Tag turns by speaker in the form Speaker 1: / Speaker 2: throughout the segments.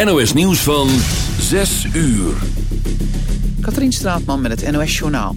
Speaker 1: NOS Nieuws van 6 uur.
Speaker 2: Katrien Straatman met het NOS Journaal.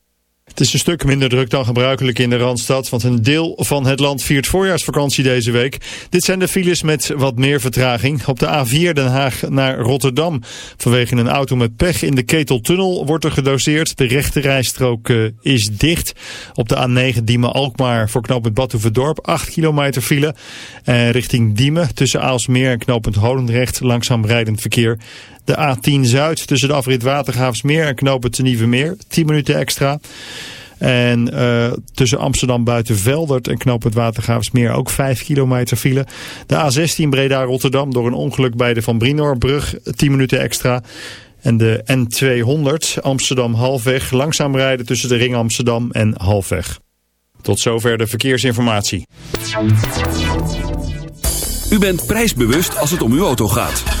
Speaker 3: Het is een stuk minder druk dan gebruikelijk in de Randstad, want een deel van het land viert voorjaarsvakantie deze week. Dit zijn de files met wat meer vertraging. Op de A4 Den Haag naar Rotterdam. Vanwege een auto met pech in de Keteltunnel wordt er gedoseerd. De rechte rijstrook uh, is dicht. Op de A9 Diemen-Alkmaar voor knooppunt Badhoevedorp 8 kilometer file. Uh, richting Diemen tussen Aalsmeer en knooppunt Holendrecht langzaam rijdend verkeer. De A10 Zuid tussen de afrit Watergraafsmeer en knooppunt Nieuwe Meer. 10 minuten extra. En uh, tussen Amsterdam buiten Veldert en knooppunt Watergraafsmeer ook 5 kilometer file. De A16 Breda-Rotterdam door een ongeluk bij de Van Brinoorbrug 10 minuten extra. En de N200 Amsterdam halfweg langzaam rijden tussen de Ring Amsterdam en halfweg. Tot zover de verkeersinformatie.
Speaker 1: U bent prijsbewust als het om uw auto gaat.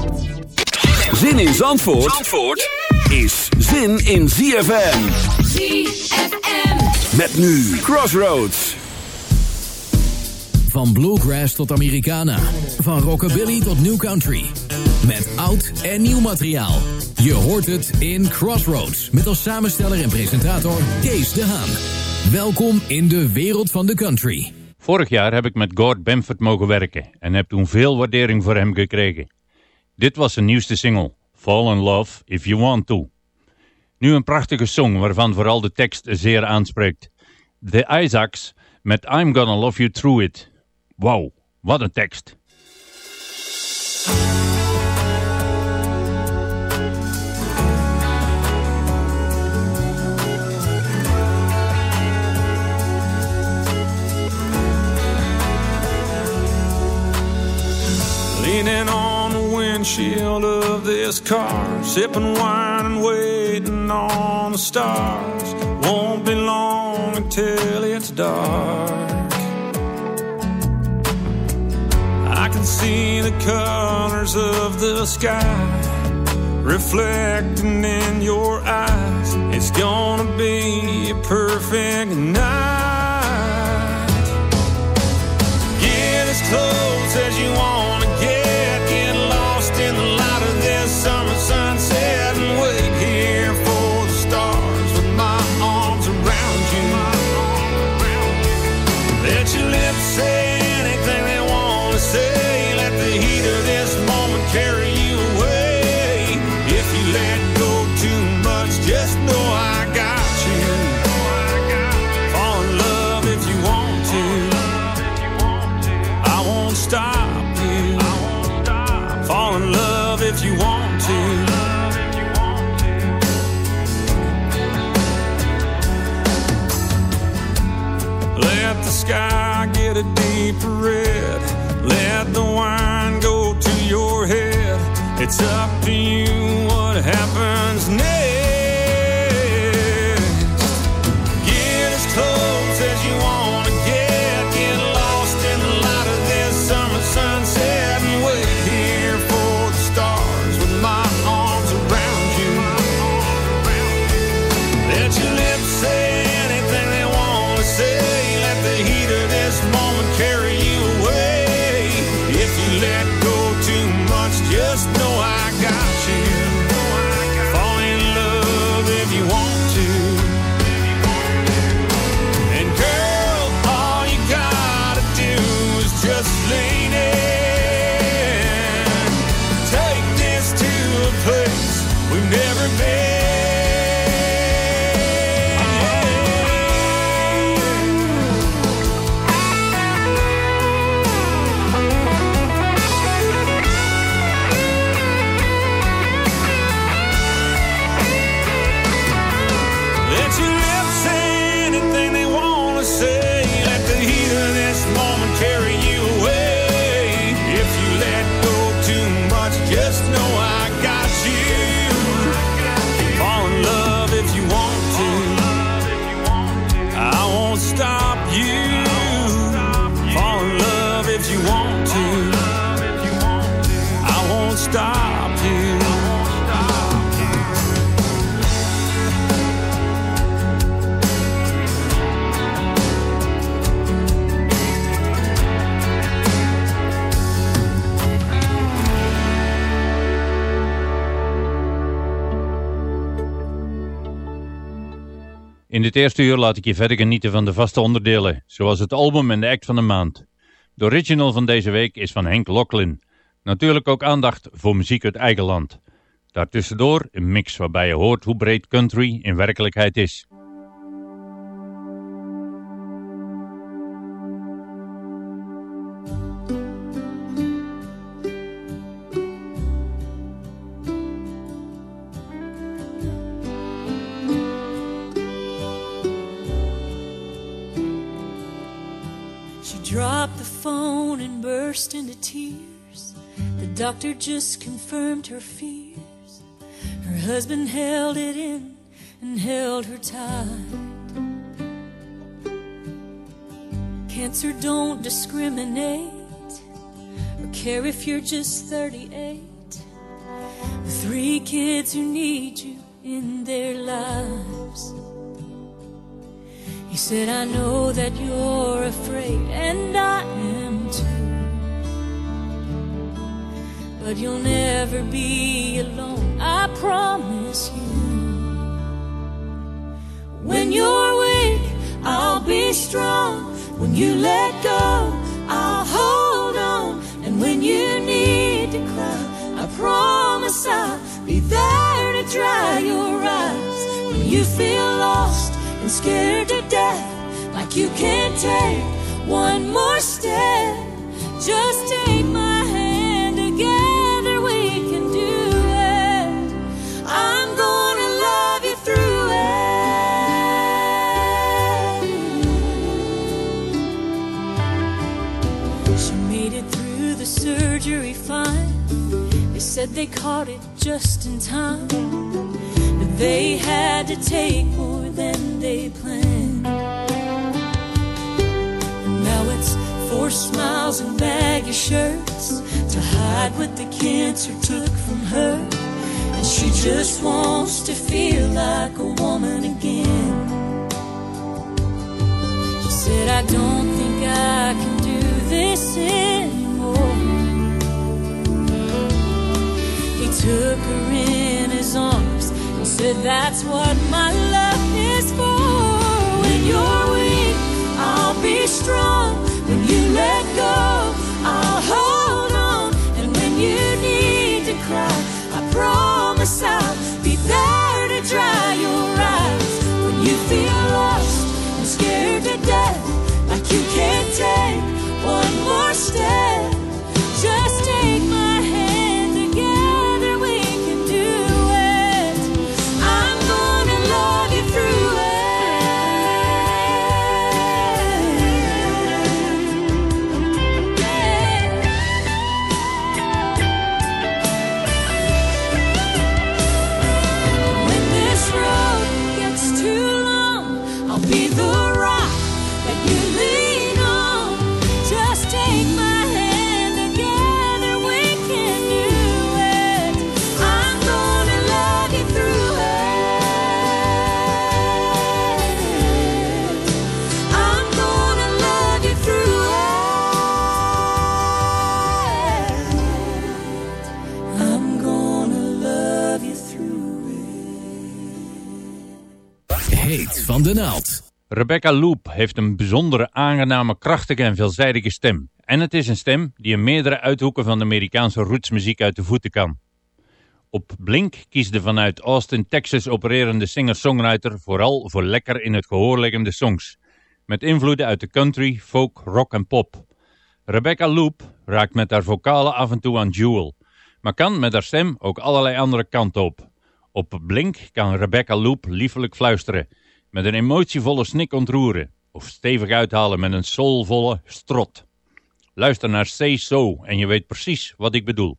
Speaker 1: Zin in Zandvoort, Zandvoort is zin in ZFM.
Speaker 4: ZFM.
Speaker 1: Met nu Crossroads.
Speaker 5: Van bluegrass tot Americana. Van rockabilly tot new country. Met oud en nieuw materiaal. Je hoort het in Crossroads. Met als samensteller en presentator Kees de Haan. Welkom in de wereld van de country.
Speaker 6: Vorig jaar heb ik met Gord Bamford mogen werken en heb toen veel waardering voor hem gekregen. Dit was zijn nieuwste single, Fall in Love If You Want To. Nu een prachtige song waarvan vooral de tekst zeer aanspreekt. The Isaacs met I'm Gonna Love You Through It. Wauw, wat een tekst.
Speaker 7: On windshield of this car, sipping wine and waiting on the stars. Won't be long until it's dark. I can see the colors of the sky reflecting in your eyes. It's gonna be a perfect night. Get as close as you wanna. Get say. Let the heat of this moment carry you away. If you let go too much, just know I got you. Fall in love if you want to. I won't stop you. Fall in love if you want to. Let the sky get a deeper red. Let the wine go to your head. It's up to you what happens next. In
Speaker 6: dit eerste uur laat ik je verder genieten van de vaste onderdelen, zoals het album en de act van de maand. De original van deze week is van Henk Locklin. Natuurlijk ook aandacht voor muziek uit eigen land. Daartussendoor een mix waarbij je hoort hoe breed country in werkelijkheid is.
Speaker 8: Phone and burst into tears. The doctor just confirmed her fears. Her husband held it in and held her tight. Cancer don't discriminate or care if you're just 38. With three kids who need you in their lives. He said, I know that you're afraid, and I am too. But you'll never be alone, I promise you. When you're weak, I'll be strong. When you let go, I'll hold on. And when you need to cry, I promise I'll be there to dry your eyes. When you feel lost and scared to like you can't take one more step, just take my hand. Together we can do it. I'm gonna love you through it. She made it through the surgery fine. They said they caught it just in time. But they had to take more than they planned. Smiles and baggy shirts to hide what the cancer took from her. And she just wants to feel like a woman again. She said, I don't think I can do this anymore. He took her in his arms and said, That's what my love is for. When you're weak, I'll be strong. When you let go, I'll hold on. And when you need to cry, I promise I'll be there to dry your eyes. When you feel lost and scared to death, like you can't take one more step,
Speaker 6: Rebecca Loop heeft een bijzondere, aangename, krachtige en veelzijdige stem. En het is een stem die in meerdere uithoeken van de Amerikaanse rootsmuziek uit de voeten kan. Op Blink kiest de vanuit Austin, Texas opererende singer-songwriter vooral voor lekker in het gehoor liggende songs. Met invloeden uit de country, folk, rock en pop. Rebecca Loop raakt met haar vocalen af en toe aan Jewel, maar kan met haar stem ook allerlei andere kanten op. Op Blink kan Rebecca Loop liefelijk fluisteren, met een emotievolle snik ontroeren, of stevig uithalen met een soulvolle strot. Luister naar Say So en je weet precies wat ik bedoel.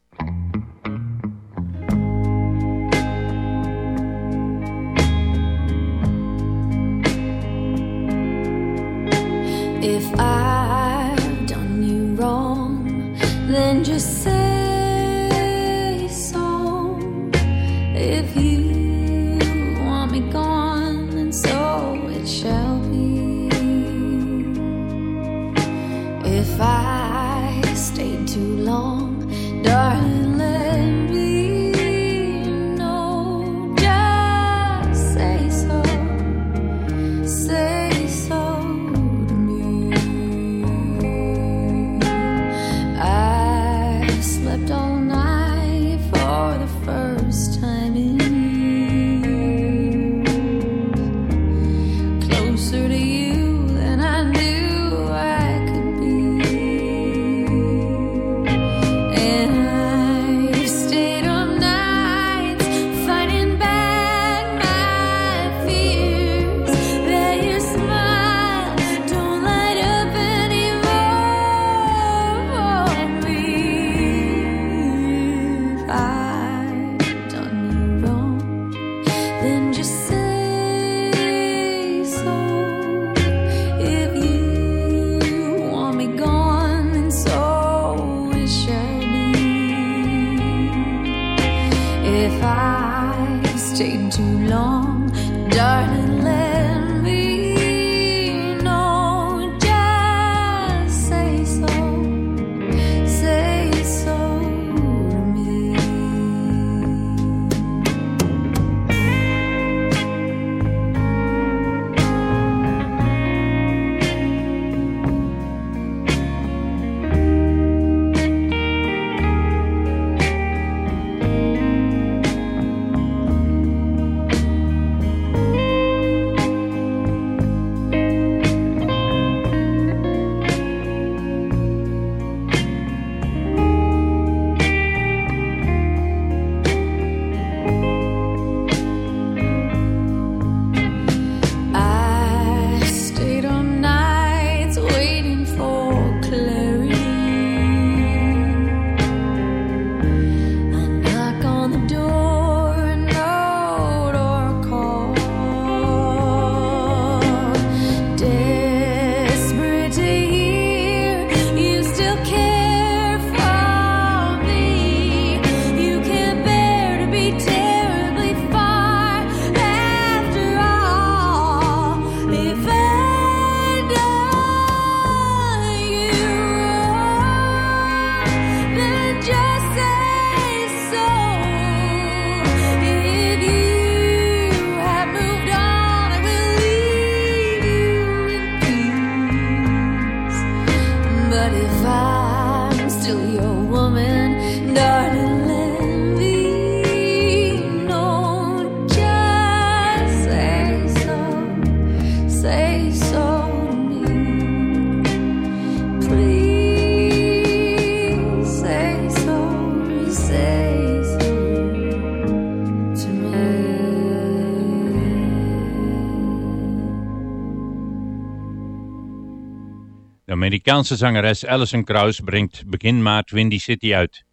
Speaker 6: De Amerikaanse zangeres Alison Krauss brengt begin maart Windy City uit.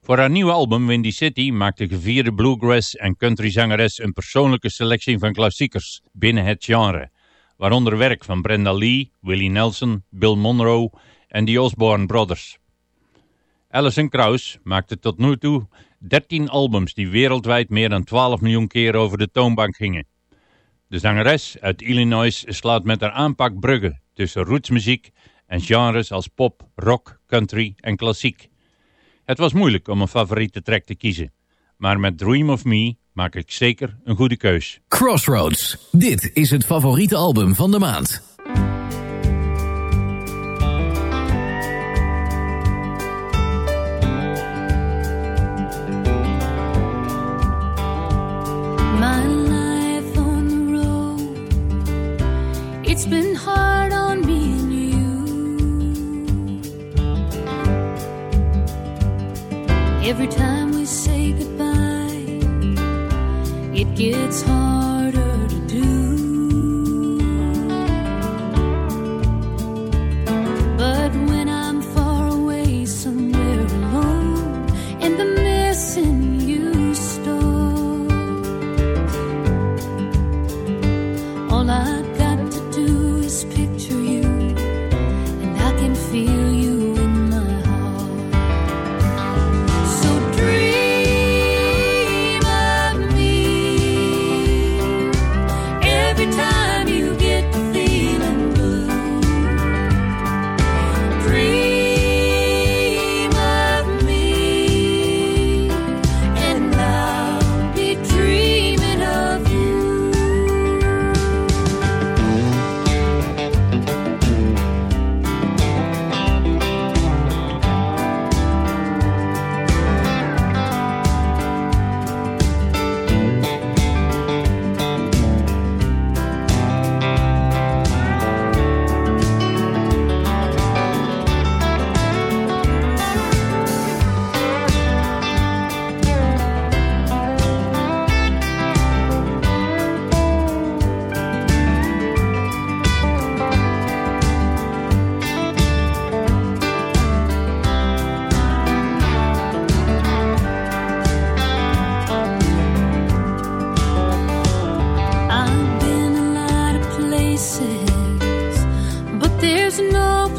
Speaker 6: Voor haar nieuwe album Windy City maakt de gevierde bluegrass en country zangeres een persoonlijke selectie van klassiekers binnen het genre, waaronder werk van Brenda Lee, Willie Nelson, Bill Monroe en de Osborne Brothers. Alison Krauss maakte tot nu toe 13 albums die wereldwijd meer dan 12 miljoen keer over de toonbank gingen. De zangeres uit Illinois slaat met haar aanpak bruggen tussen rootsmuziek en genres als pop, rock, country en klassiek. Het was moeilijk om een favoriete track te kiezen, maar met Dream of Me maak ik zeker een goede keus.
Speaker 5: Crossroads. Dit is het favoriete album van de maand.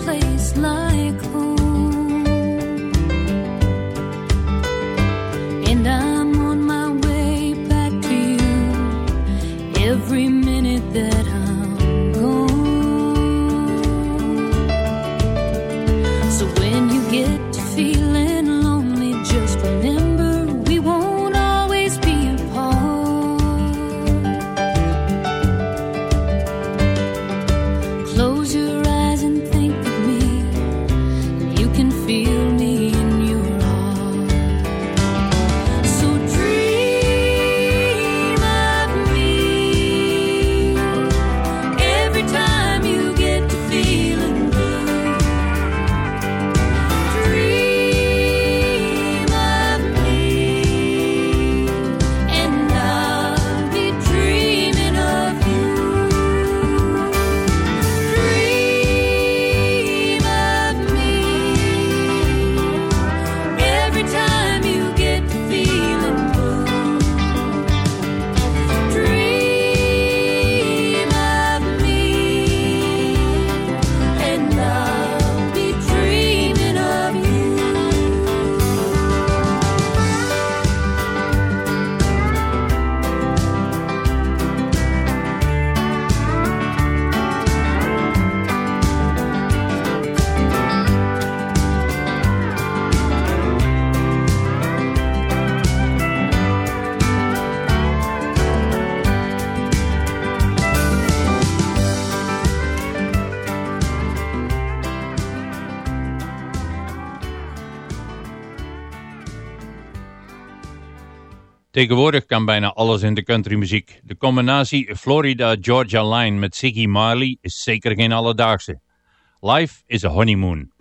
Speaker 8: Place like
Speaker 6: Tegenwoordig kan bijna alles in de countrymuziek. De combinatie Florida Georgia Line met Ziggy Marley is zeker geen alledaagse. Life is a honeymoon.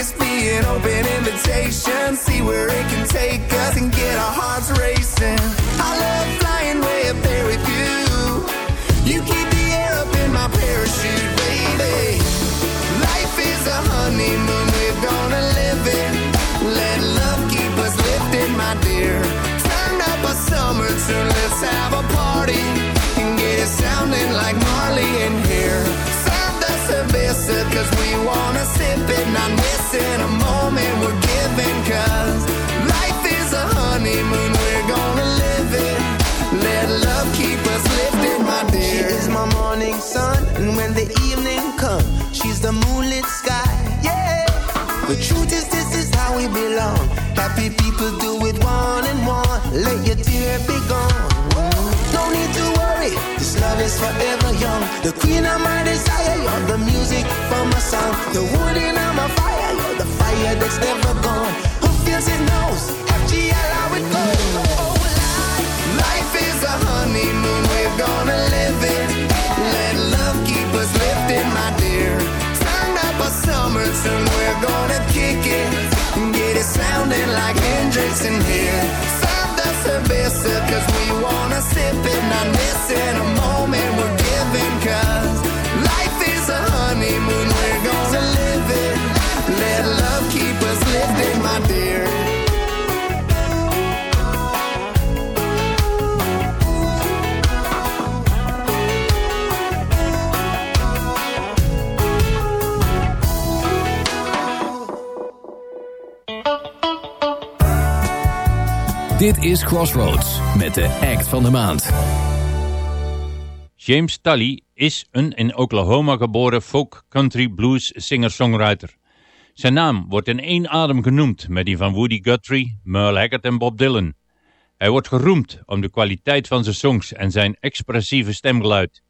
Speaker 9: Kiss be an open invitation. See where it can take us and get our hearts racing. I love flying way up there with you. You keep the air up in my parachute, baby. Life is a honeymoon, we're gonna live it. Let love keep us lifted, my dear. Turn up a summer tune, let's have a Happy people do it one and one. Let your tear be gone. No need to worry, this love is forever young. The queen of my desire, you're the music for my song. The wood in my fire, you're the fire that's never gone. Who feels it knows, FGL, how it goes. Oh, life, is a honeymoon, we're gonna live it. Let love keep us lifted, my dear. Turn up a summer tune, we're gonna kick it. Sounding like Hendrix in here. Serve the cerveza, cause we wanna sip it. Not missing a moment we're giving, cause
Speaker 5: Dit is Crossroads met de act van de maand.
Speaker 6: James Tully is een in Oklahoma geboren folk country blues singer-songwriter. Zijn naam wordt in één adem genoemd met die van Woody Guthrie, Merle Haggard en Bob Dylan. Hij wordt geroemd om de kwaliteit van zijn songs en zijn expressieve stemgeluid.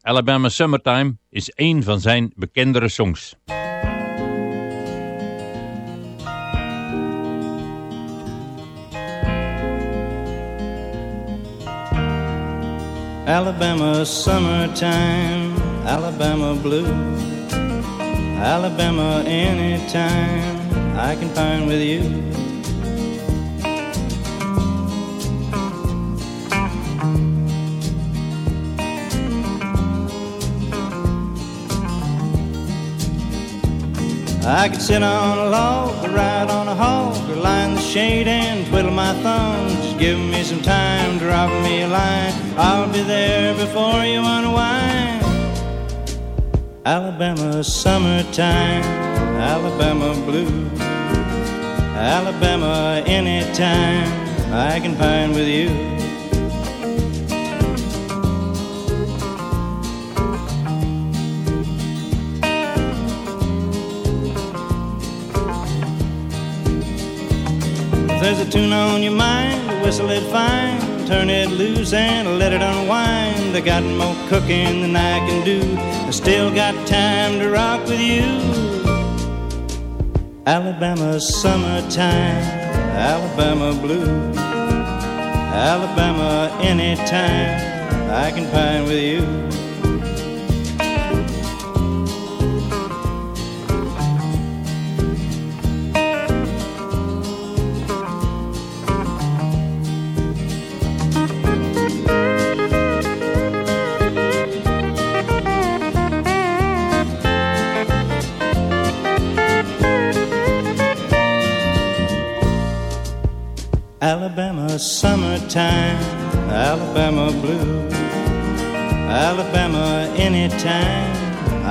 Speaker 6: Alabama Summertime is één van zijn bekendere songs.
Speaker 10: Alabama summertime, Alabama blue. Alabama anytime I can find with you. I could sit on a log, ride on a hog, or in the shade and twiddle my thumbs. Just give me some time, drop me a line. I'll be there before you unwind. Alabama summertime, Alabama blue. Alabama anytime I can find with you. A tune on your mind, whistle it fine, turn it loose and let it unwind. I got more cooking than I can do. I still got time to rock with you. Alabama summertime, Alabama blue. Alabama anytime I can find with you.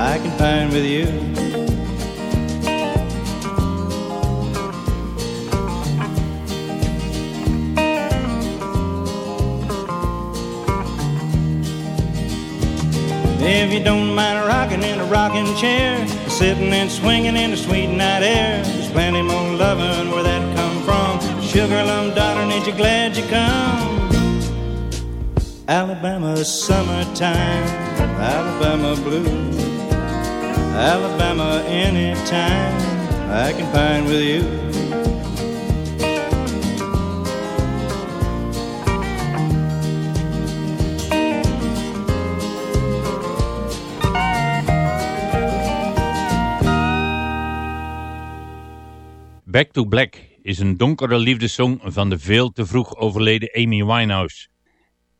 Speaker 10: I can find with you. If you don't mind rocking in a rocking chair, sitting and swinging in the sweet night air, there's plenty more loving where that come from. Sugar lump darling, ain't you glad you come? Alabama summertime, Alabama blue, Alabama anytime I can find with you.
Speaker 6: Back to Black is een donkere liefdessong van de veel te vroeg overleden Amy Winehouse.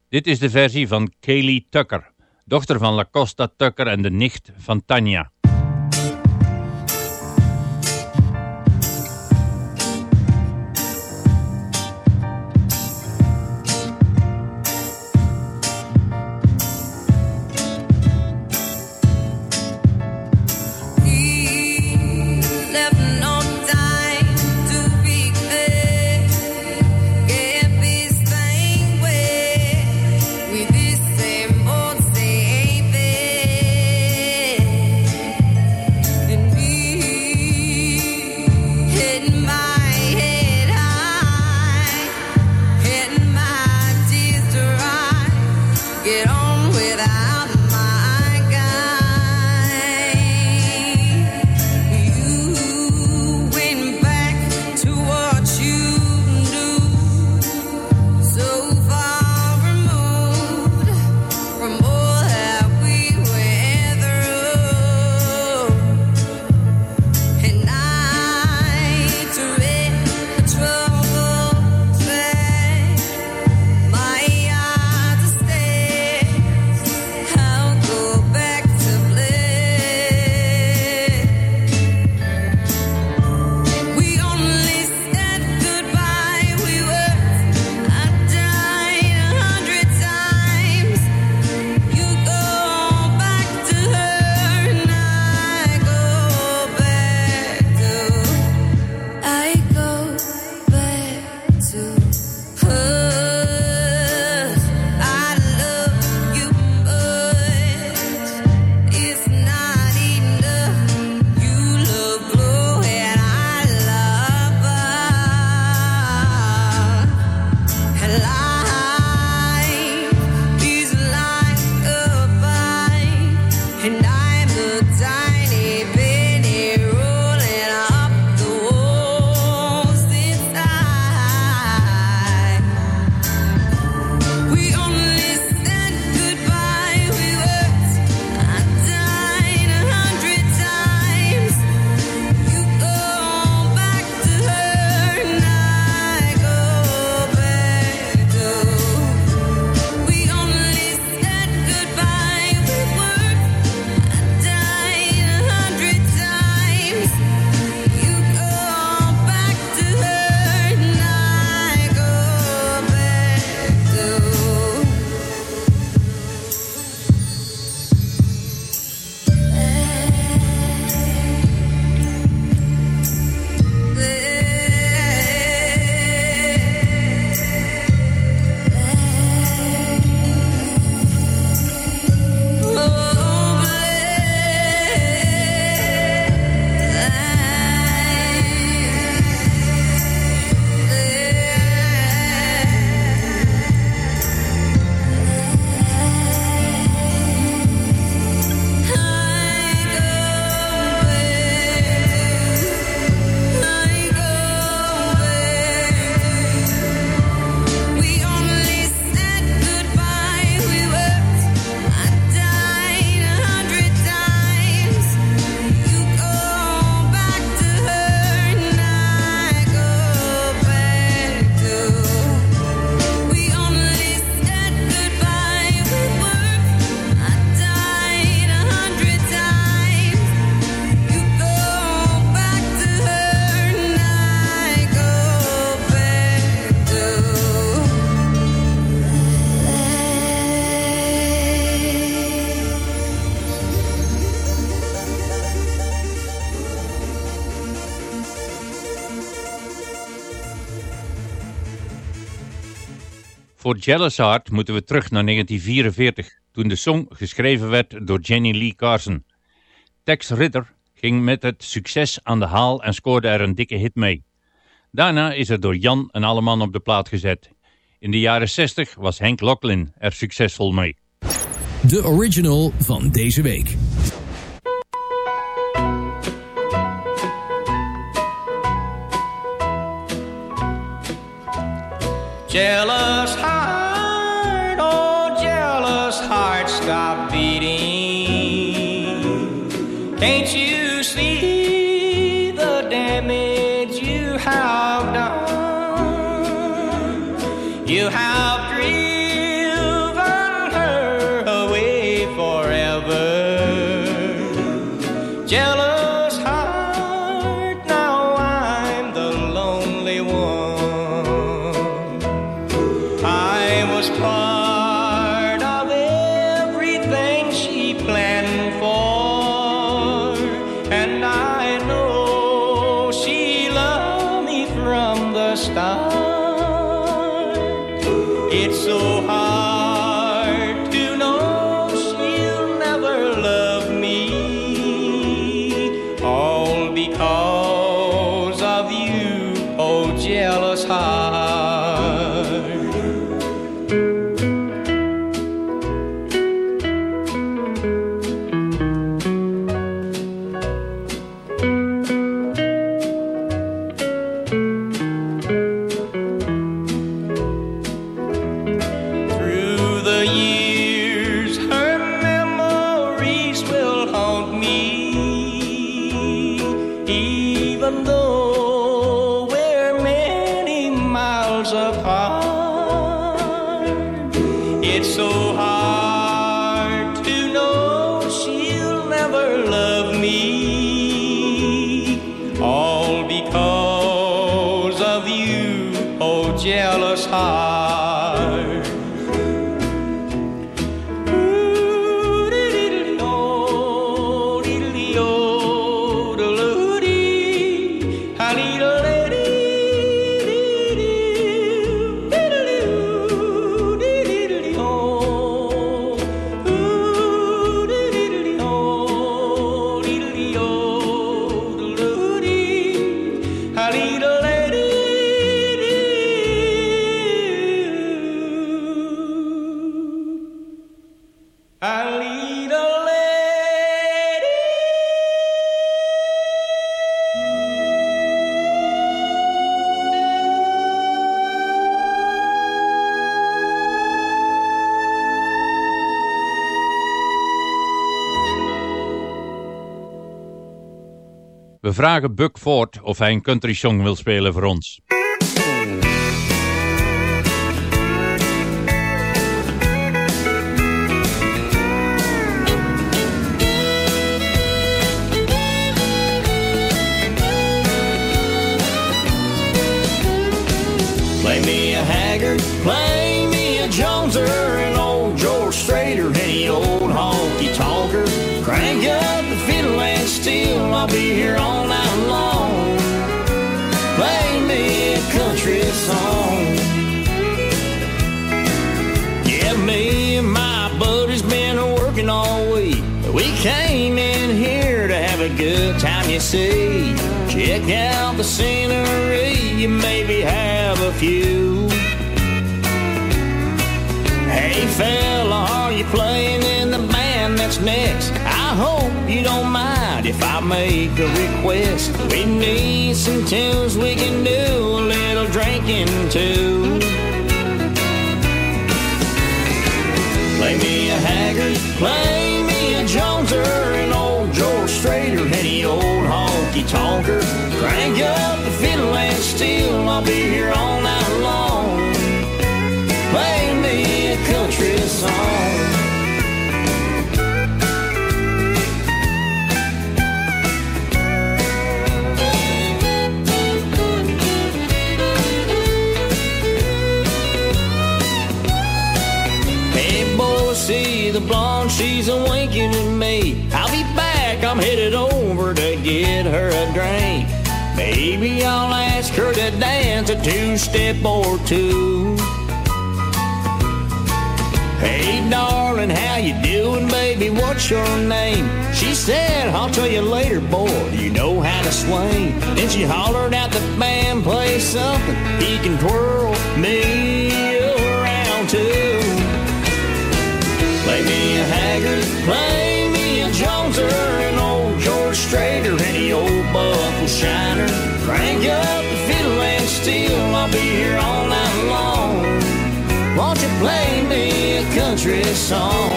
Speaker 6: Dit is de versie van Kaylee Tucker, dochter van La Costa Tucker en de nicht van Tanya. Jealous Heart moeten we terug naar 1944, toen de song geschreven werd door Jenny Lee Carson. Tex Ritter ging met het succes aan de haal en scoorde er een dikke hit mee. Daarna is er door Jan en Alleman op de plaat gezet. In de jaren 60 was Henk Locklin er succesvol mee.
Speaker 5: De original van deze week.
Speaker 10: Jealous heart,
Speaker 6: We vragen Buck Ford of hij een country song wil spelen voor ons.
Speaker 10: See. Check out the scenery, you maybe have a few. Hey fella, are you playing in the band that's next? I hope you don't mind if I make a request. We need some tunes we can do a little drinking too. Play me a Haggard, play me a Joneser, any old honky tonker. Crank up the fiddle and steel, I'll be here all night long. Play me a country song. Hey, boy, see the blonde, she's a winking at me. I'm headed over to get her a drink. Maybe I'll ask her to dance a two step or two.
Speaker 11: Hey, darling, how you doing, baby? What's your name? She said, I'll tell you later, boy. You know how to swing? Then she hollered out the band play something. He can twirl me around too. Play me a Haggard, play me a Joneser, Strader, any old buckle shiner. Crank up the fiddle and steel, I'll be here all night long. Won't you play me a country song?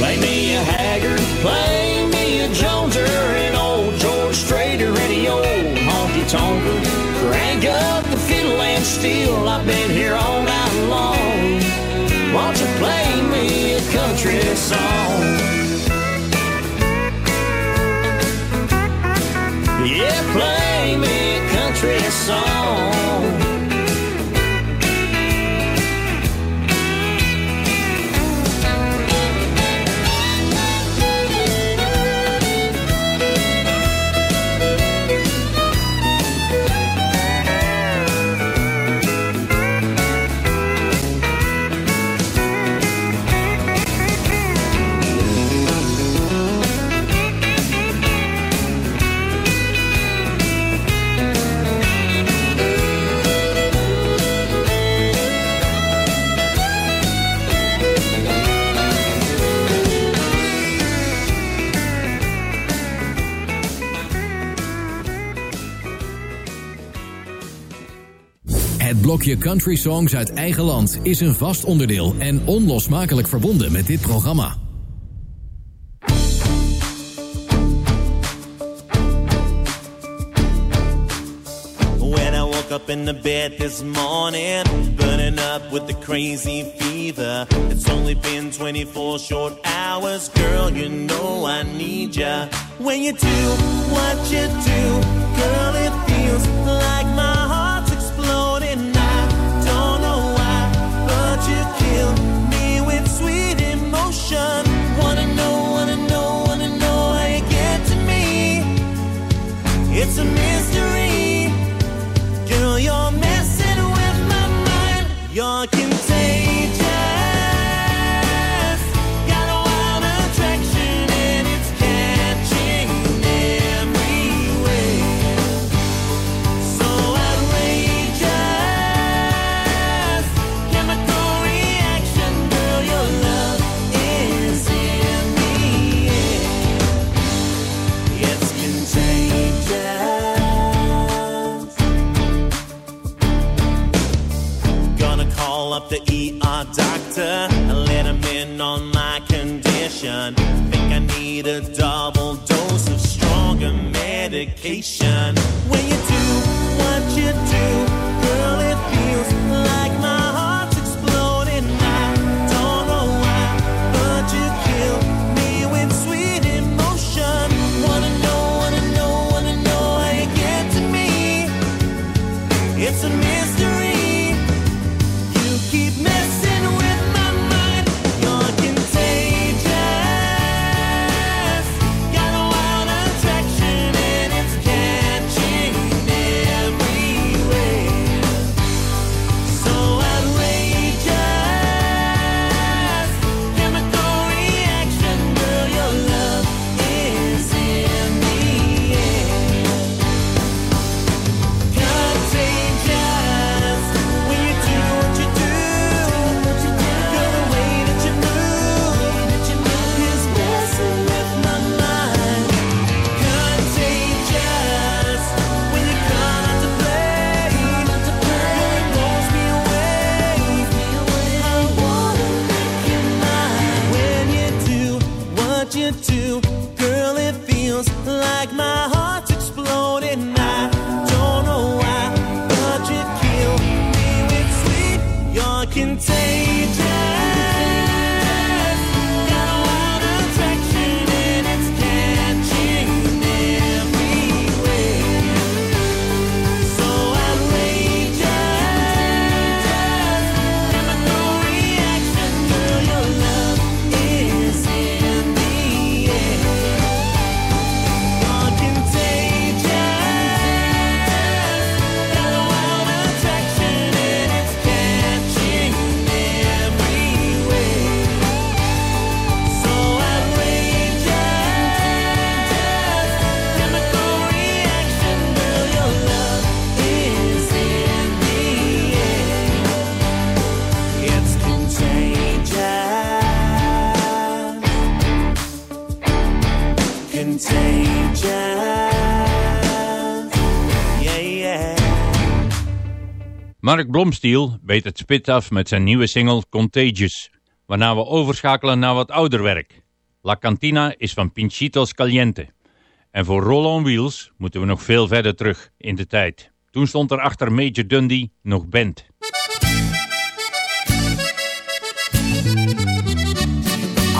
Speaker 11: Play me a Haggard, play me a Joneser, an old George Strader, any old honky tonker. Crank up the fiddle and steel, I've been here all night long. Won't you play me a country song? Song.
Speaker 5: Blokje country songs uit eigen land is een vast onderdeel en onlosmakelijk verbonden met dit programma.
Speaker 12: When I woke up in the bed this morning, burning up with the crazy fever. It's only been 24 short hours, girl. You know I need ya. When you do what you do, up the ER doctor and let him in on my condition. Think I need a double dose of stronger medication. When you do what you do,
Speaker 6: Mark Blomstiel beet het spit af met zijn nieuwe single Contagious, waarna we overschakelen naar wat ouder werk. La Cantina is van Pinchitos Caliente. En voor Roll on Wheels moeten we nog veel verder terug in de tijd. Toen stond er achter Major Dundee nog band.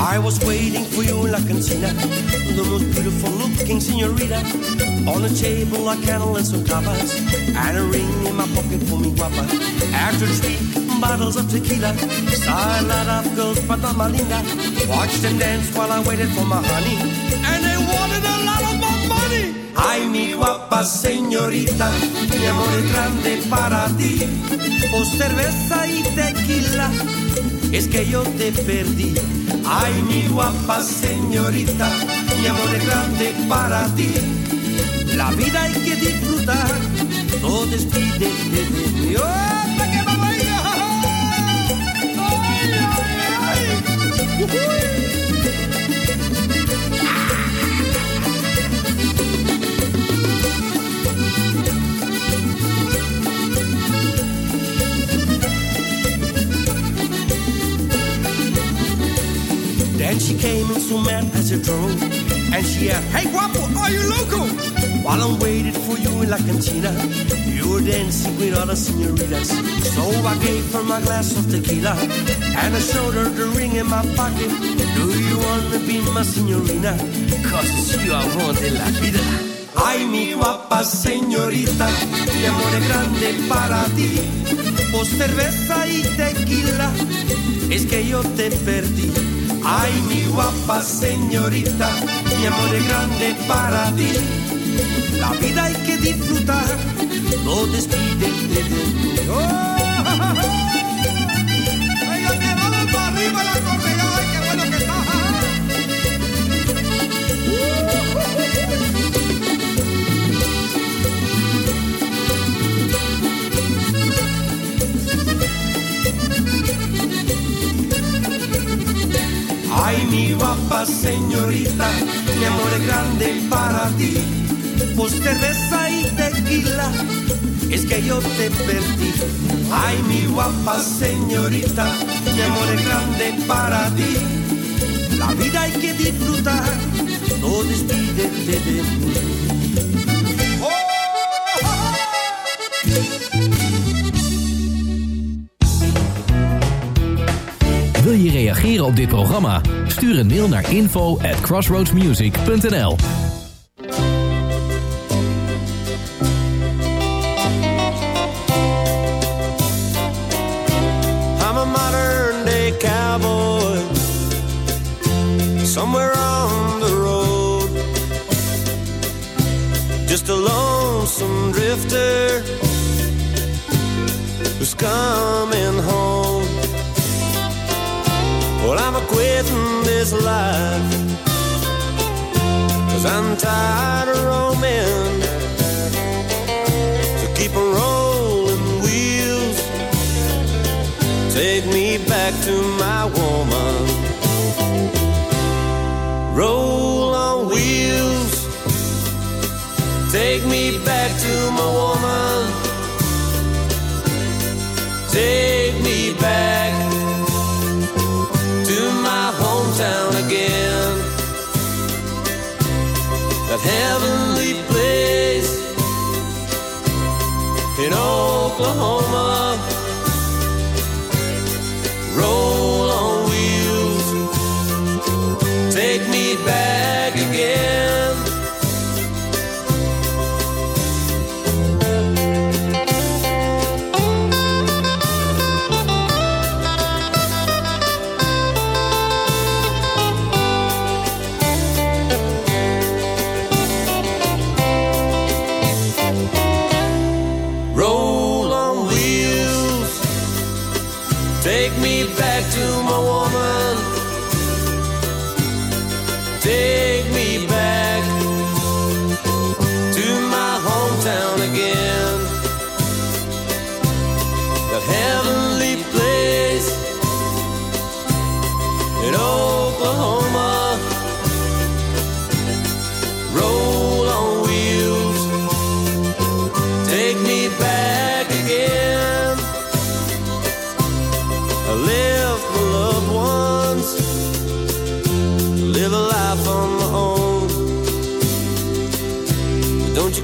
Speaker 13: I was waiting for you in La Cantina, the most beautiful looking senorita. On the table, a candle and some tapas, and a ring in my pocket for me guapa. After three bottles of tequila, saw a lot of girls, but not my linda. Watched them dance while I waited for my honey, and they wanted a lot of my money. Ay, mi guapa señorita, mi amor es grande para ti. Por cerveza y tequila, es que yo te perdí. Ay, mi guapa señorita, mi amor es grande para ti. La vida hay que disfrutar, no despide de mí. ¡Oh, que baila! ¡Ay, ay, ay! She came in so mad as a drove, and she asked, Hey guapo, are you loco? While I'm waiting for you in La Cantina, you were dancing with other senoritas. So I gave her my glass of tequila, and I showed her the ring in my pocket. Do you wanna be my senorina? Cause you I want in la vida. Ay, mi guapa señorita, mi amor es grande para ti. Por cerveza y tequila, es que yo te perdí. Ay, mi guapa señorita, mi amor es grande para ti. La vida hay que disfrutar, no despídete de. Oiga, guapa señorita, mi amor es grande para ti. Por cerveza y tequila, es que yo te perdí. Ay, mi guapa señorita, mi amor es grande para ti. La vida hay que disfrutar, no despídete de mí.
Speaker 5: Wil je reageren op dit programma? Stuur een mail naar info at crossroadsmusic.nl
Speaker 13: I'm a modern day cowboy, somewhere on the road. Just a lonesome drifter who's coming home. Well, I'm a quitting this life, cause I'm tired of roaming.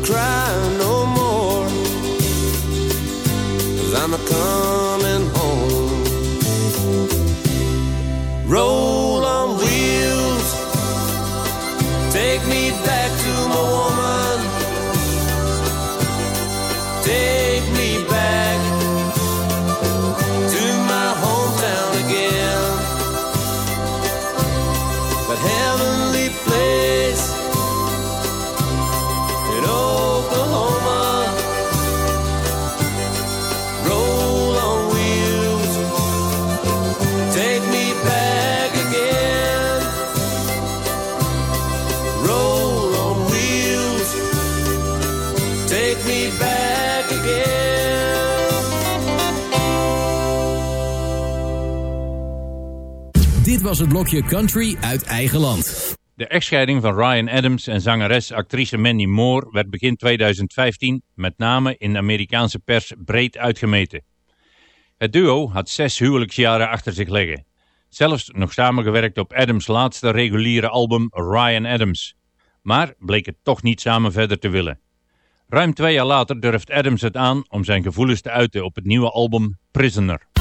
Speaker 13: Cry
Speaker 5: was het blokje Country uit eigen land.
Speaker 14: De echtscheiding van Ryan Adams en zangeres-actrice Mandy Moore werd begin 2015 met name in de Amerikaanse pers breed uitgemeten. Het duo had zes huwelijksjaren achter zich liggen. Zelfs nog samengewerkt op Adams' laatste reguliere album Ryan Adams. Maar bleek het toch niet samen verder te willen. Ruim twee jaar later durft Adams het aan om zijn gevoelens te uiten op het nieuwe album Prisoner.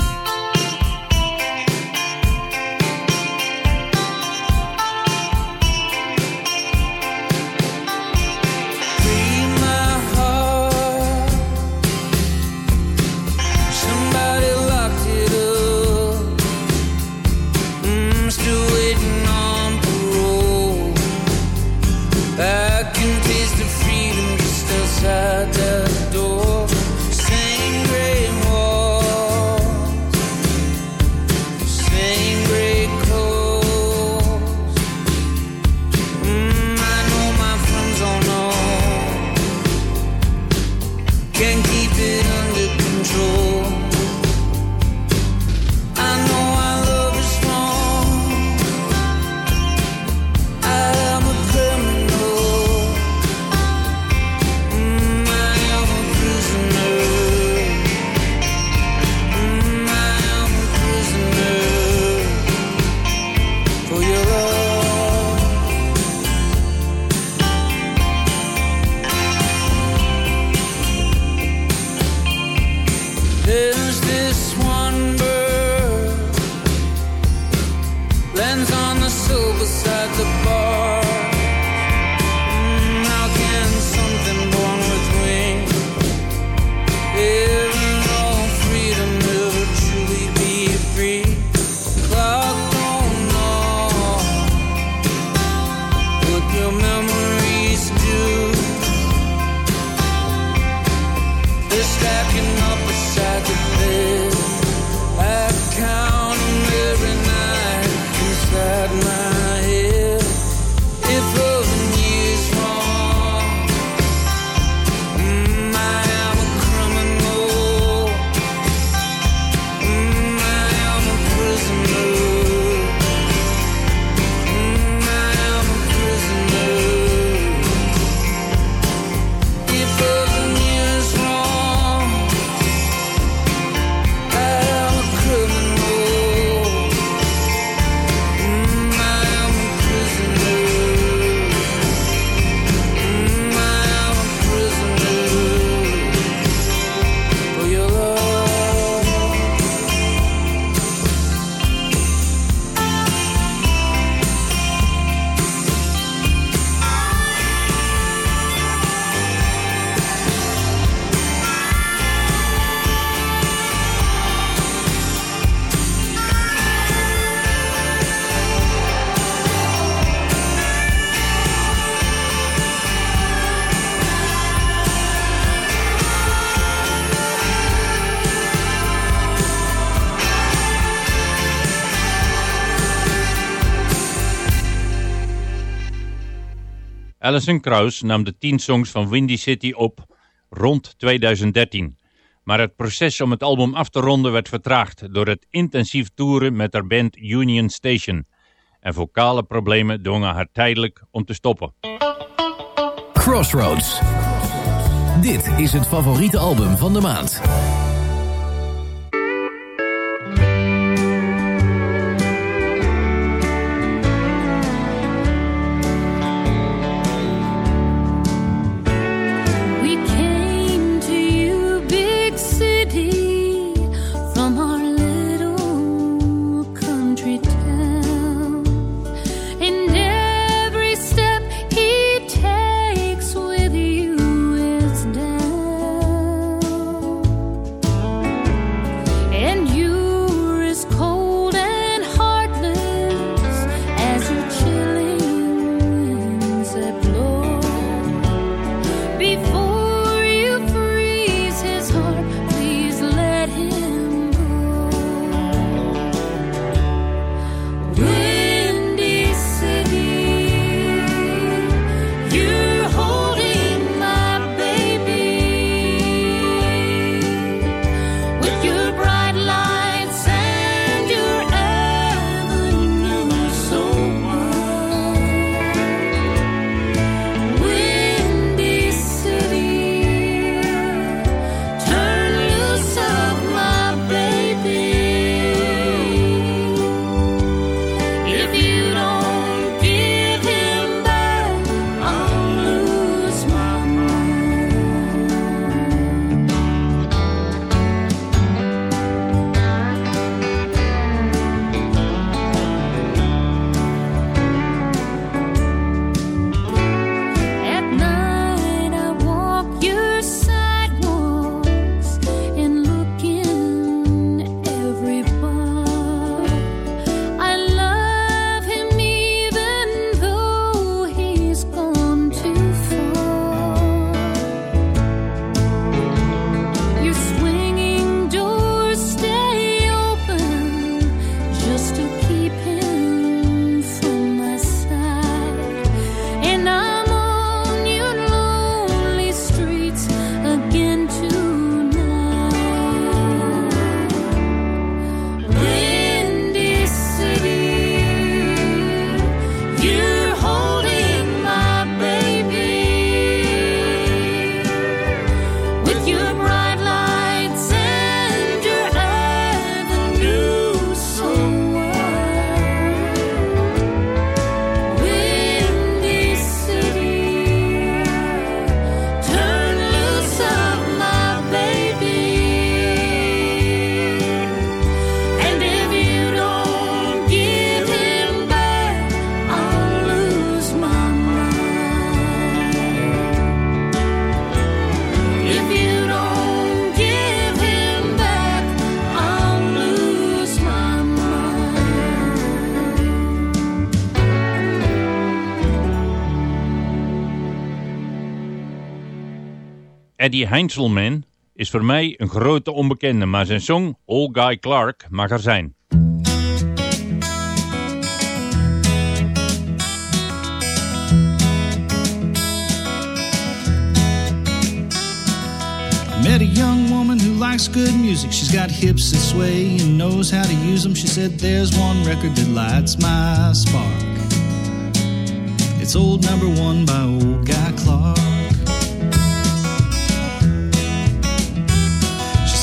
Speaker 14: Alison Krauss nam de 10 songs van Windy City op rond 2013. Maar het proces om het album af te ronden werd vertraagd door het intensief toeren met haar band Union Station. En vocale problemen dwongen haar tijdelijk om te stoppen.
Speaker 5: Crossroads. Dit is het favoriete album van de maand.
Speaker 6: Eddie Heinzelman is voor mij een grote onbekende, maar zijn song All Guy Clark mag er zijn.
Speaker 10: Met a young woman who likes good music. She's got hips that sway and knows how to use them. She said, There's one record that lights my spark. It's old number one by old Guy Clark.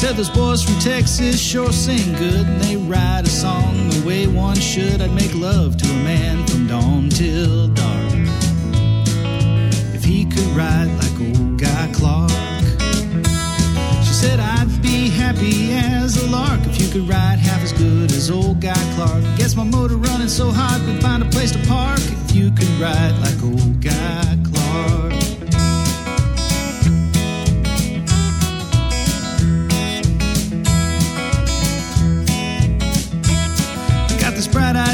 Speaker 10: Said, Those boys from Texas sure sing good and they write a song the way one should. I'd make love to a man from dawn till dark. If he could write like old Guy Clark. She said I'd be happy as a lark if you could ride half as good as old Guy Clark. Gets my motor running so hard we'd find a place to park if you could ride like old Guy Clark.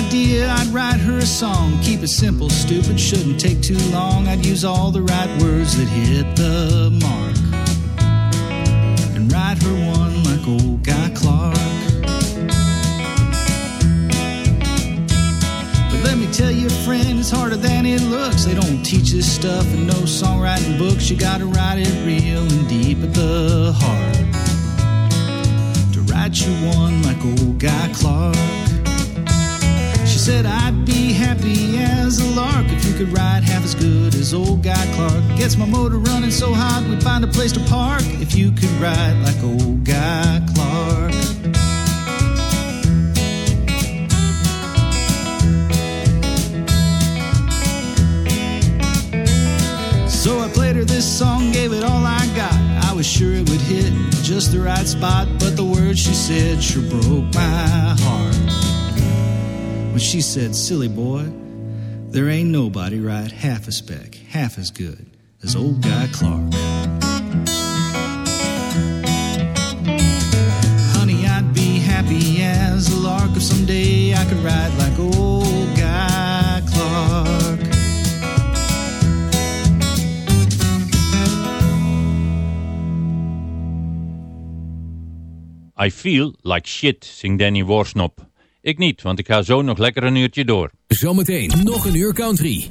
Speaker 10: Idea, I'd write her a song. Keep it simple, stupid, shouldn't take too long. I'd use all the right words that hit the mark and write her one like old Guy Clark. But let me tell you, friend, it's harder than it looks. They don't teach this stuff in no songwriting books. You gotta write it real and deep at the heart to write you one like old Guy Clark. Said I'd be happy as a lark if you could ride half as good as old Guy Clark. Gets my motor running so hot we'd find a place to park if you could ride like old Guy Clark. So I played her this song, gave it all I got. I was sure it would hit just the right spot, but the words she said sure broke my heart when she said, Silly boy, there ain't nobody right half a speck, half as good as old Guy Clark. Honey, I'd be happy as a lark if someday I could ride like old Guy Clark.
Speaker 6: I feel like shit, zingt Danny Worsnop. Ik niet, want ik ga zo nog lekker een uurtje door.
Speaker 9: Zometeen nog een uur country.